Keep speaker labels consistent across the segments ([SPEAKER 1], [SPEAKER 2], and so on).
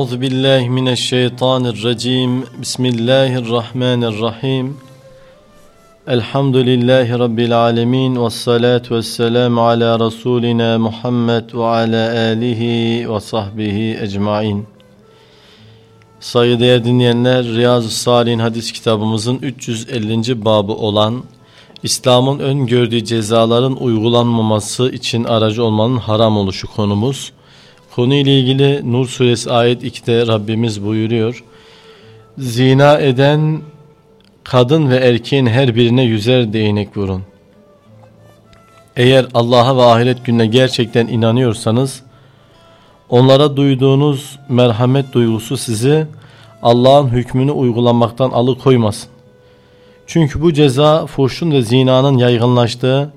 [SPEAKER 1] Euzu billahi mineşşeytanirracim. Bismillahirrahmanirrahim. Elhamdülillahi rabbil alamin ve salatu vesselam ala rasulina Muhammed ve ala alihi ve sahbihi ecmaîn. Saygıdeğer dinleyenler, Riyazu Salih'in hadis kitabımızın 350. babı olan İslam'ın öngördüğü cezaların uygulanmaması için aracı olmanın haram oluşu konumuz. Konuyla ilgili Nur suresi ayet 2'de Rabbimiz buyuruyor. Zina eden kadın ve erkeğin her birine yüzer değnek vurun. Eğer Allah'a ve ahiret gününe gerçekten inanıyorsanız onlara duyduğunuz merhamet duygusu sizi Allah'ın hükmünü uygulamaktan alıkoymasın. Çünkü bu ceza fuhşun ve zinanın yaygınlaştığı,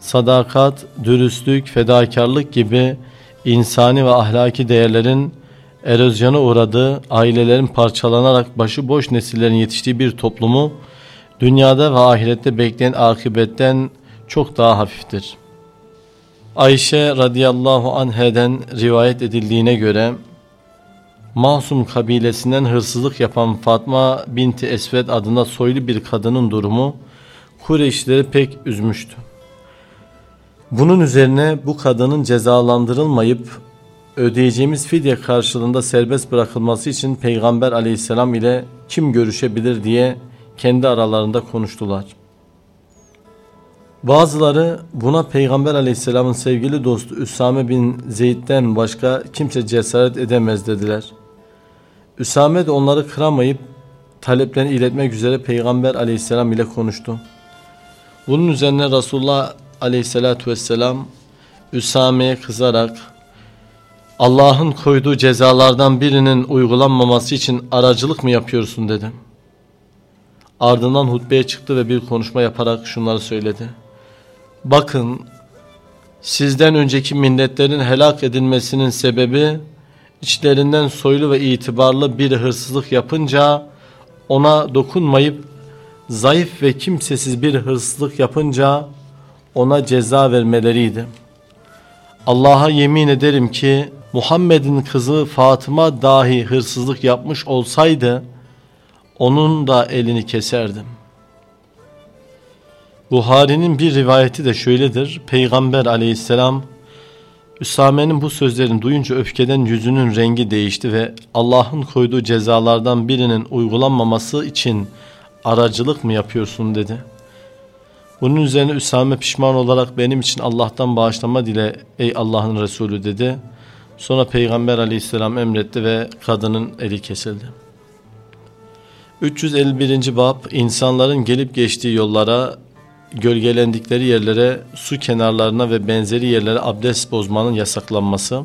[SPEAKER 1] sadakat, dürüstlük, fedakarlık gibi insani ve ahlaki değerlerin erozyona uğradığı, ailelerin parçalanarak başıboş nesillerin yetiştiği bir toplumu dünyada ve ahirette bekleyen akıbetten çok daha hafiftir. Ayşe radıyallahu anheden rivayet edildiğine göre Masum kabilesinden hırsızlık yapan Fatma binti Esved adına soylu bir kadının durumu Kureyşleri pek üzmüştü. Bunun üzerine bu kadının cezalandırılmayıp ödeyeceğimiz fidye karşılığında serbest bırakılması için Peygamber aleyhisselam ile kim görüşebilir diye kendi aralarında konuştular. Bazıları buna Peygamber aleyhisselamın sevgili dostu Üsame bin Zeyd'den başka kimse cesaret edemez dediler. Üsame de onları kıramayıp taleplerini iletmek üzere Peygamber aleyhisselam ile konuştu. Bunun üzerine Resulullah aleyhissalatü vesselam Üsame'ye kızarak Allah'ın koyduğu cezalardan birinin uygulanmaması için aracılık mı yapıyorsun dedi. Ardından hutbeye çıktı ve bir konuşma yaparak şunları söyledi. Bakın sizden önceki milletlerin helak edilmesinin sebebi içlerinden soylu ve itibarlı bir hırsızlık yapınca ona dokunmayıp zayıf ve kimsesiz bir hırsızlık yapınca ona ceza vermeleriydi. Allah'a yemin ederim ki Muhammed'in kızı Fatıma dahi hırsızlık yapmış olsaydı onun da elini keserdim. Buhari'nin bir rivayeti de şöyledir. Peygamber aleyhisselam Üsame'nin bu sözlerini duyunca öfkeden yüzünün rengi değişti ve Allah'ın koyduğu cezalardan birinin uygulanmaması için aracılık mı yapıyorsun dedi. Bunun üzerine Üsame pişman olarak benim için Allah'tan bağışlama dile ey Allah'ın Resulü dedi. Sonra Peygamber aleyhisselam emretti ve kadının eli kesildi. 351. Bab insanların gelip geçtiği yollara gölgelendikleri yerlere, su kenarlarına ve benzeri yerlere abdest bozmanın yasaklanması.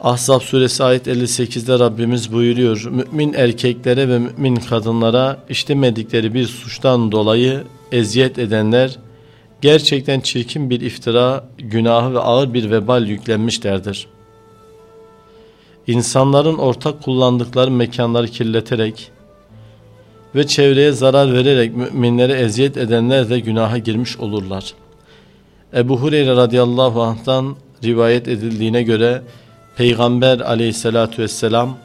[SPEAKER 1] Ahzab suresi ayet 58'de Rabbimiz buyuruyor. Mümin erkeklere ve mümin kadınlara işlemedikleri bir suçtan dolayı eziyet edenler gerçekten çirkin bir iftira, günahı ve ağır bir vebal yüklenmişlerdir. İnsanların ortak kullandıkları mekanları kirleterek, ve çevreye zarar vererek müminlere eziyet edenler de günaha girmiş olurlar. Ebu Hureyre radıyallahu anh'tan rivayet edildiğine göre Peygamber aleyhissalatü vesselam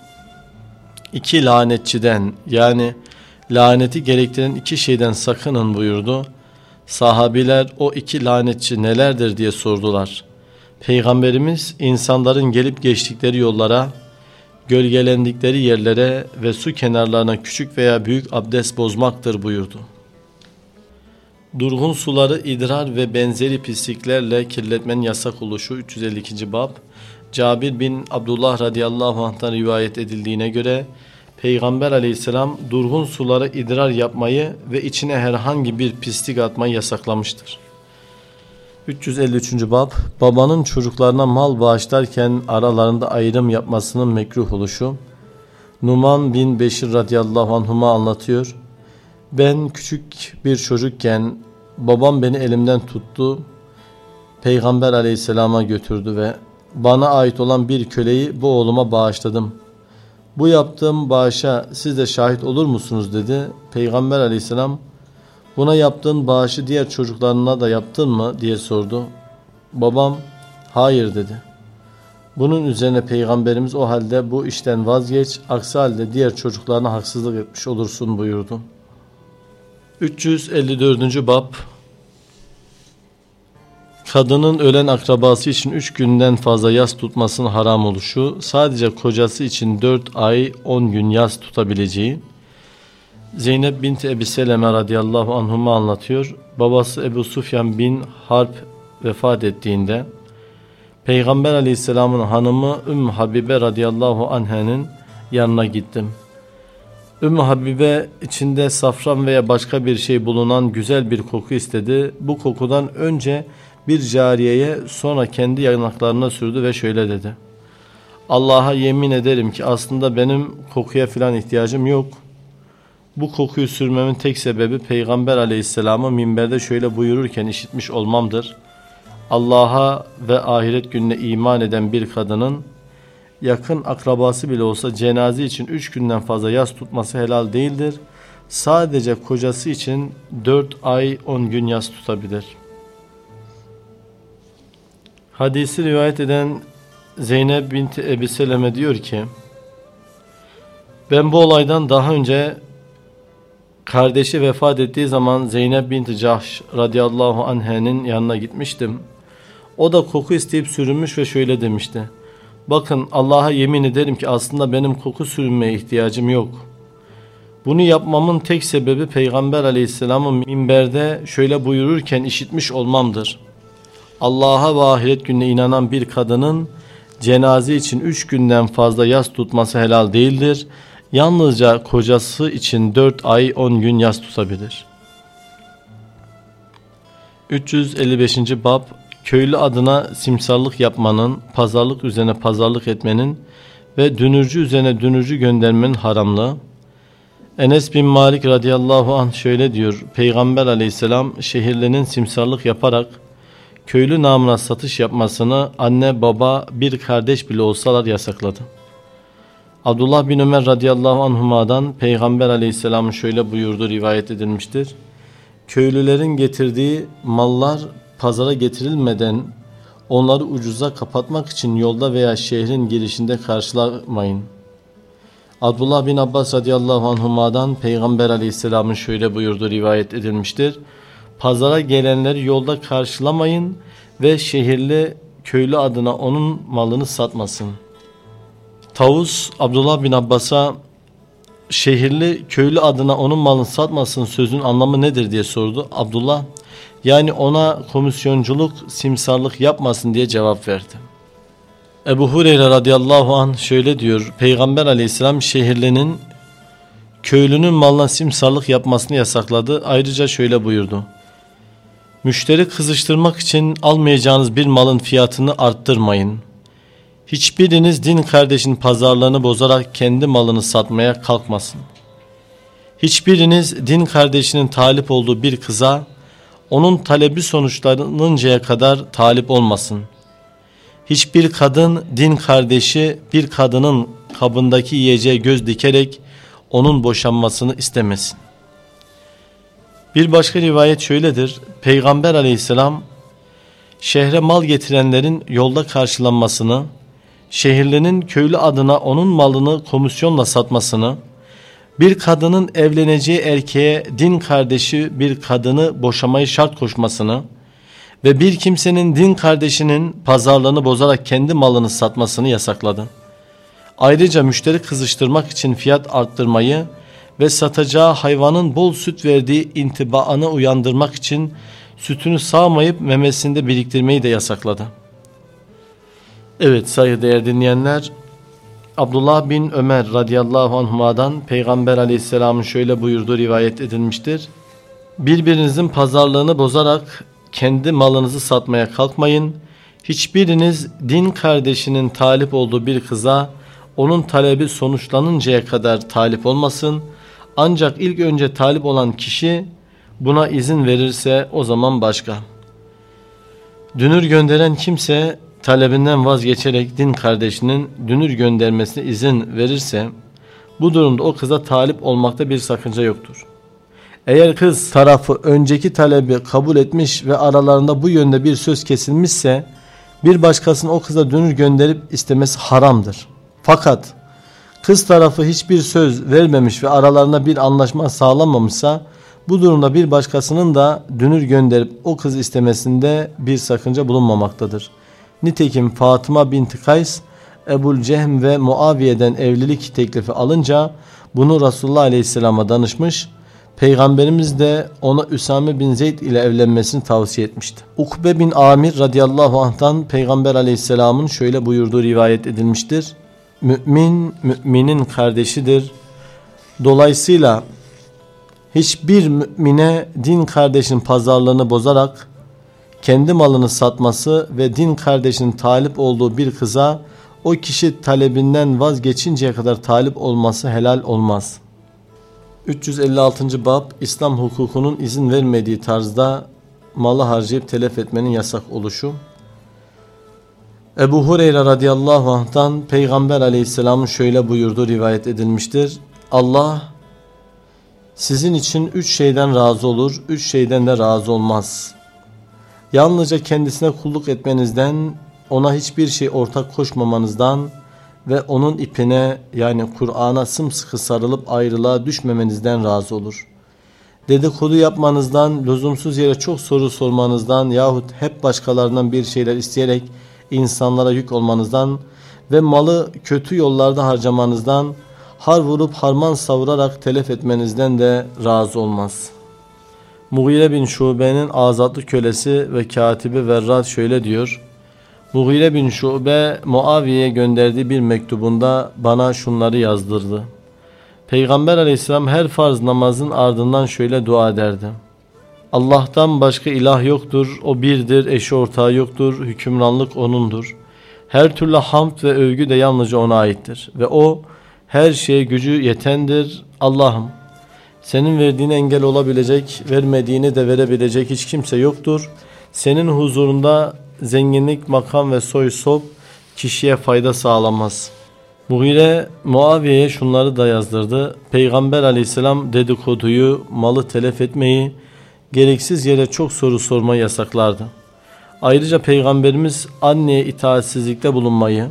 [SPEAKER 1] iki lanetçiden yani laneti gerektiren iki şeyden sakının buyurdu. Sahabiler o iki lanetçi nelerdir diye sordular. Peygamberimiz insanların gelip geçtikleri yollara gölgelendikleri yerlere ve su kenarlarına küçük veya büyük abdest bozmaktır buyurdu. Durgun suları idrar ve benzeri pisliklerle kirletmenin yasak oluşu 352. bab Cabir bin Abdullah radıyallahu anh'tan rivayet edildiğine göre Peygamber aleyhisselam durgun suları idrar yapmayı ve içine herhangi bir pislik atmayı yasaklamıştır. 353. Bab Babanın çocuklarına mal bağışlarken aralarında ayrım yapmasının mekruh oluşu Numan bin Beşir radıyallahu anhuma anlatıyor. Ben küçük bir çocukken babam beni elimden tuttu. Peygamber aleyhisselama götürdü ve bana ait olan bir köleyi bu oğluma bağışladım. Bu yaptığım bağışa siz de şahit olur musunuz dedi. Peygamber aleyhisselam Buna yaptığın bağışı diğer çocuklarına da yaptın mı diye sordu. Babam hayır dedi. Bunun üzerine Peygamberimiz o halde bu işten vazgeç, aksi halde diğer çocuklarına haksızlık etmiş olursun buyurdu. 354. Bab Kadının ölen akrabası için 3 günden fazla yas tutmasının haram oluşu, sadece kocası için 4 ay 10 gün yas tutabileceği, Zeynep binti Ebi Seleme radıyallahu anhuma anlatıyor. Babası Ebu Sufyan bin Harp vefat ettiğinde Peygamber aleyhisselamın hanımı Ümmü Habibe radıyallahu anhenin yanına gittim. Ümmü Habibe içinde safran veya başka bir şey bulunan güzel bir koku istedi. Bu kokudan önce bir cariyeye sonra kendi yanaklarına sürdü ve şöyle dedi. Allah'a yemin ederim ki aslında benim kokuya filan ihtiyacım yok. Bu kokuyu sürmemin tek sebebi Peygamber aleyhisselamı minberde şöyle buyururken işitmiş olmamdır. Allah'a ve ahiret gününe iman eden bir kadının yakın akrabası bile olsa cenaze için üç günden fazla yas tutması helal değildir. Sadece kocası için dört ay on gün yas tutabilir. Hadisi rivayet eden Zeynep binti Ebi Seleme diyor ki ben bu olaydan daha önce kardeşi vefat ettiği zaman Zeynep binti Cahş radıyallahu anhenin yanına gitmiştim. O da koku isteyip sürünmüş ve şöyle demişti. Bakın Allah'a yemin ederim ki aslında benim koku sürünmeye ihtiyacım yok. Bunu yapmamın tek sebebi Peygamber aleyhisselamın minberde şöyle buyururken işitmiş olmamdır. Allah'a ve ahiret gününe inanan bir kadının cenaze için üç günden fazla yas tutması helal değildir. Yalnızca kocası için dört ay on gün yas tutabilir. 355. Bab köylü adına simsarlık yapmanın, pazarlık üzerine pazarlık etmenin ve dünürcü üzerine dünürcü göndermenin haramlığı. Enes bin Malik radıyallahu anh şöyle diyor. Peygamber aleyhisselam şehirlerin simsarlık yaparak köylü namına satış yapmasını anne baba bir kardeş bile olsalar yasakladı. Abdullah bin Ömer radıyallahu anhuma'dan Peygamber aleyhisselam şöyle buyurdu rivayet edilmiştir. Köylülerin getirdiği mallar pazara getirilmeden onları ucuza kapatmak için yolda veya şehrin girişinde karşılamayın. Abdullah bin Abbas radıyallahu anhuma'dan Peygamber aleyhisselamın şöyle buyurdu rivayet edilmiştir. Pazara gelenleri yolda karşılamayın ve şehirli köylü adına onun malını satmasın. Tavus Abdullah bin Abbas'a şehirli köylü adına onun malını satmasın sözün anlamı nedir diye sordu. Abdullah yani ona komisyonculuk, simsarlık yapmasın diye cevap verdi. Ebu Hureyre radıyallahu an şöyle diyor. Peygamber aleyhisselam şehirlinin köylünün malına simsarlık yapmasını yasakladı. Ayrıca şöyle buyurdu. Müşteri kızıştırmak için almayacağınız bir malın fiyatını arttırmayın. Hiçbiriniz din kardeşin pazarlarını bozarak kendi malını satmaya kalkmasın. Hiçbiriniz din kardeşinin talip olduğu bir kıza onun talebi sonuçlanıncaya kadar talip olmasın. Hiçbir kadın din kardeşi bir kadının kabındaki yiyeceğe göz dikerek onun boşanmasını istemesin. Bir başka rivayet şöyledir. Peygamber aleyhisselam şehre mal getirenlerin yolda karşılanmasını, şehirlinin köylü adına onun malını komisyonla satmasını, bir kadının evleneceği erkeğe din kardeşi bir kadını boşamayı şart koşmasını ve bir kimsenin din kardeşinin pazarlığını bozarak kendi malını satmasını yasakladı. Ayrıca müşteri kızıştırmak için fiyat arttırmayı ve satacağı hayvanın bol süt verdiği intibaını uyandırmak için sütünü sağmayıp memesinde biriktirmeyi de yasakladı. Evet saygıdeğer dinleyenler Abdullah bin Ömer radıyallahu anhuma'dan Peygamber aleyhisselamın şöyle buyurduğu rivayet edilmiştir. Birbirinizin pazarlığını bozarak kendi malınızı satmaya kalkmayın. Hiçbiriniz din kardeşinin talip olduğu bir kıza onun talebi sonuçlanıncaya kadar talip olmasın. Ancak ilk önce talip olan kişi buna izin verirse o zaman başka. Dünür gönderen kimse talebinden vazgeçerek din kardeşinin dünür göndermesine izin verirse bu durumda o kıza talip olmakta bir sakınca yoktur. Eğer kız tarafı önceki talebi kabul etmiş ve aralarında bu yönde bir söz kesilmişse bir başkasının o kıza dönür gönderip istemesi haramdır. Fakat kız tarafı hiçbir söz vermemiş ve aralarında bir anlaşma sağlamamışsa bu durumda bir başkasının da dünür gönderip o kız istemesinde bir sakınca bulunmamaktadır. Nitekim Fatıma binti Kays Ebul Cehm ve Muaviye'den evlilik teklifi alınca bunu Resulullah Aleyhisselam'a danışmış. Peygamberimiz de ona Üsame bin Zeyd ile evlenmesini tavsiye etmişti. Ukbe bin Amir radıyallahu anh'tan Peygamber Aleyhisselam'ın şöyle buyurduğu rivayet edilmiştir. Mümin, müminin kardeşidir. Dolayısıyla hiçbir mümine din kardeşinin pazarlığını bozarak kendi malını satması ve din kardeşinin talip olduğu bir kıza o kişi talebinden vazgeçinceye kadar talip olması helal olmaz. 356. Bab İslam hukukunun izin vermediği tarzda malı harcayıp telef etmenin yasak oluşu. Ebu Hureyre radıyallahu anh'tan Peygamber aleyhisselamın şöyle buyurduğu rivayet edilmiştir. Allah sizin için üç şeyden razı olur, üç şeyden de razı olmaz. Yalnızca kendisine kulluk etmenizden, ona hiçbir şey ortak koşmamanızdan ve onun ipine yani Kur'an'a sımsıkı sarılıp ayrılığa düşmemenizden razı olur. Dedikodu yapmanızdan, lüzumsuz yere çok soru sormanızdan yahut hep başkalarından bir şeyler isteyerek insanlara yük olmanızdan ve malı kötü yollarda harcamanızdan, har vurup harman savurarak telef etmenizden de razı olmaz. Mughire bin Şube'nin azatlı kölesi ve katibi Verrat şöyle diyor. Mughire bin Şube Muaviye'ye gönderdiği bir mektubunda bana şunları yazdırdı. Peygamber aleyhisselam her farz namazın ardından şöyle dua ederdi. Allah'tan başka ilah yoktur, o birdir, eşi ortağı yoktur, hükümranlık O'nundur. Her türlü hamd ve övgü de yalnızca O'na aittir. Ve O her şeye gücü yetendir. Allah'ım senin verdiğine engel olabilecek, vermediğini de verebilecek hiç kimse yoktur. Senin huzurunda zenginlik, makam ve soy sop kişiye fayda sağlamaz. Mughire Muaviye'ye şunları da yazdırdı. Peygamber aleyhisselam dedikoduyu, malı telef etmeyi, gereksiz yere çok soru sormayı yasaklardı. Ayrıca Peygamberimiz anneye itaatsizlikte bulunmayı,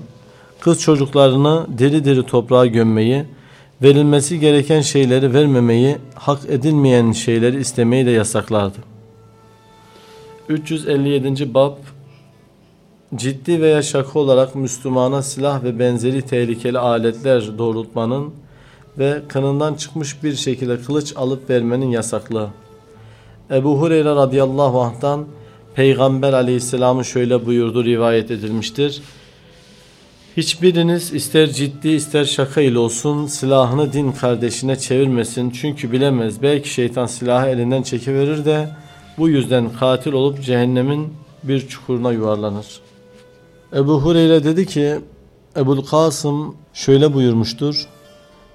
[SPEAKER 1] kız çocuklarını diri diri toprağa gömmeyi, verilmesi gereken şeyleri vermemeyi, hak edilmeyen şeyleri istemeyi de yasaklardı. 357. Bab Ciddi veya şaka olarak Müslümana silah ve benzeri tehlikeli aletler doğrultmanın ve kanından çıkmış bir şekilde kılıç alıp vermenin yasaklığı. Ebu Hureyre radıyallahu anh'tan Peygamber aleyhisselamın şöyle buyurdu rivayet edilmiştir. Hiçbiriniz ister ciddi ister şaka ile olsun silahını din kardeşine çevirmesin. Çünkü bilemez belki şeytan silahı elinden çekiverir de bu yüzden katil olup cehennemin bir çukuruna yuvarlanır. Ebu Hureyre dedi ki Ebul Kasım şöyle buyurmuştur.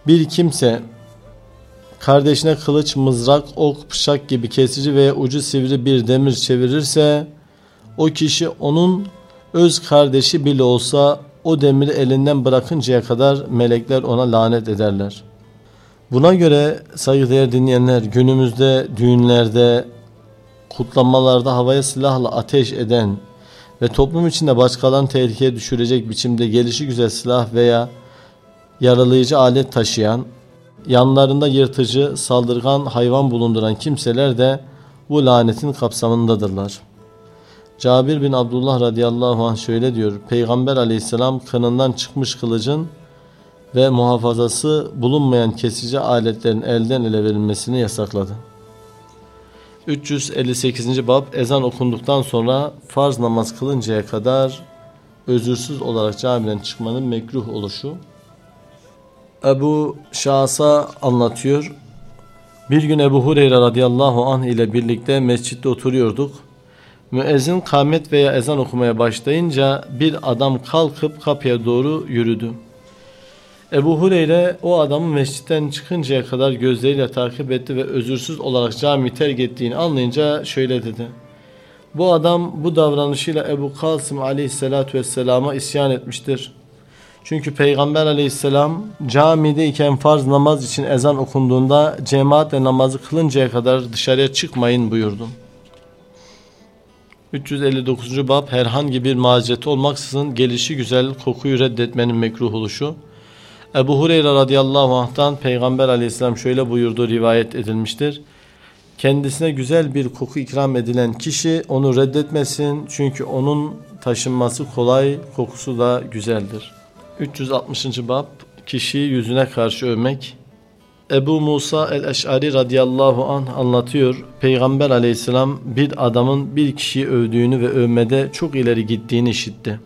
[SPEAKER 1] Bir kimse kardeşine kılıç, mızrak, ok, bıçak gibi kesici veya ucu sivri bir demir çevirirse o kişi onun öz kardeşi bile olsa o demiri elinden bırakıncaya kadar melekler ona lanet ederler. Buna göre saygıdeğer dinleyenler günümüzde düğünlerde, kutlamalarda havaya silahla ateş eden ve toplum içinde başkalarını tehlikeye düşürecek biçimde gelişi güzel silah veya yaralayıcı alet taşıyan, yanlarında yırtıcı, saldırgan hayvan bulunduran kimseler de bu lanetin kapsamındadırlar. Cabir bin Abdullah radıyallahu anh şöyle diyor. Peygamber aleyhisselam kanından çıkmış kılıcın ve muhafazası bulunmayan kesici aletlerin elden ele verilmesini yasakladı. 358. bab ezan okunduktan sonra farz namaz kılıncaya kadar özürsüz olarak camiden çıkmanın mekruh oluşu. Ebu Şahs'a anlatıyor. Bir gün Ebu Hureyre radıyallahu anh ile birlikte mescitte oturuyorduk. Müezzin kâmet veya ezan okumaya başlayınca bir adam kalkıp kapıya doğru yürüdü. Ebu Hureyre o adamın mescitten çıkıncaya kadar gözleriyle takip etti ve özürsüz olarak cami terk ettiğini anlayınca şöyle dedi. Bu adam bu davranışıyla Ebu Kasım aleyhissalatü vesselama isyan etmiştir. Çünkü Peygamber aleyhisselam camideyken farz namaz için ezan okunduğunda cemaatle namazı kılıncaya kadar dışarıya çıkmayın buyurdu. 359. bab herhangi bir mazereti olmaksızın gelişi güzel kokuyu reddetmenin mekruh oluşu. Ebu Hureyre radıyallahu anh'tan Peygamber aleyhisselam şöyle buyurduğu rivayet edilmiştir. Kendisine güzel bir koku ikram edilen kişi onu reddetmesin çünkü onun taşınması kolay, kokusu da güzeldir. 360. bab kişiyi yüzüne karşı övmek. Ebu Musa el-Eş'ari radıyallahu anh anlatıyor. Peygamber aleyhisselam bir adamın bir kişiyi övdüğünü ve övmede çok ileri gittiğini işitti.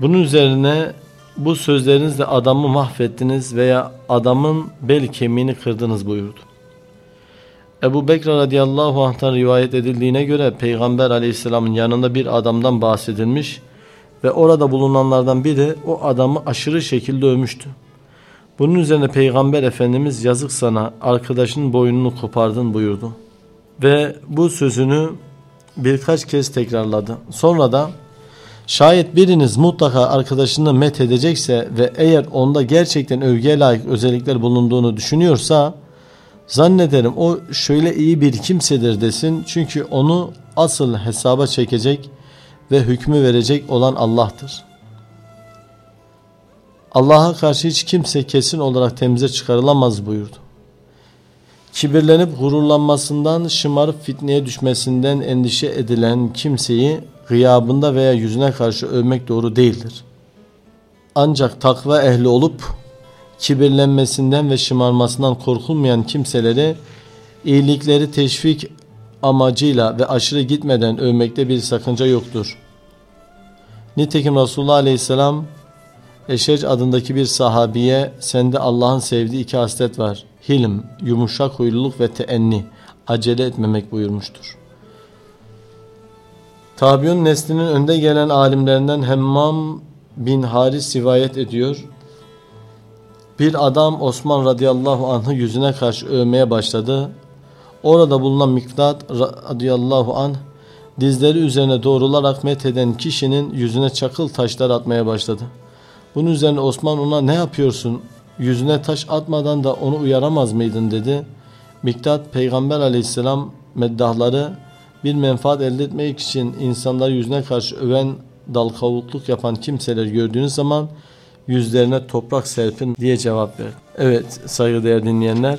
[SPEAKER 1] Bunun üzerine bu sözlerinizle adamı mahvettiniz veya adamın bel kemiğini kırdınız buyurdu. Ebu Bekir radıyallahu anh'tan rivayet edildiğine göre Peygamber aleyhisselamın yanında bir adamdan bahsedilmiş ve orada bulunanlardan biri o adamı aşırı şekilde övmüştü. Bunun üzerine Peygamber Efendimiz yazık sana arkadaşının boynunu kopardın buyurdu. Ve bu sözünü birkaç kez tekrarladı. Sonra da şayet biriniz mutlaka arkadaşını met edecekse ve eğer onda gerçekten övgüye layık özellikler bulunduğunu düşünüyorsa zannederim o şöyle iyi bir kimsedir desin. Çünkü onu asıl hesaba çekecek ve hükmü verecek olan Allah'tır. Allah'a karşı hiç kimse kesin olarak temize çıkarılamaz buyurdu. Kibirlenip gururlanmasından, şımarıp fitneye düşmesinden endişe edilen kimseyi gıyabında veya yüzüne karşı övmek doğru değildir. Ancak takva ehli olup kibirlenmesinden ve şımarmasından korkulmayan kimseleri iyilikleri teşvik amacıyla ve aşırı gitmeden övmekte bir sakınca yoktur. Nitekim Resulullah Aleyhisselam Eşec adındaki bir sahabiye sende Allah'ın sevdiği iki haslet var. Hilm, yumuşak huyluluk ve teenni, acele etmemek buyurmuştur. Tabiun neslinin önde gelen alimlerinden Hemmam bin Haris rivayet ediyor. Bir adam Osman radıyallahu anh'ı yüzüne karşı övmeye başladı. Orada bulunan Miktat radıyallahu anh dizleri üzerine doğrularak metheden kişinin yüzüne çakıl taşlar atmaya başladı. Bunun üzerine Osman ona ne yapıyorsun? Yüzüne taş atmadan da onu uyaramaz mıydın dedi. Miktat peygamber aleyhisselam meddahları bir menfaat elde etmek için insanlar yüzüne karşı öven dal kavukluk yapan kimseler gördüğünüz zaman yüzlerine toprak serpin diye cevap verdi. Evet saygıdeğer dinleyenler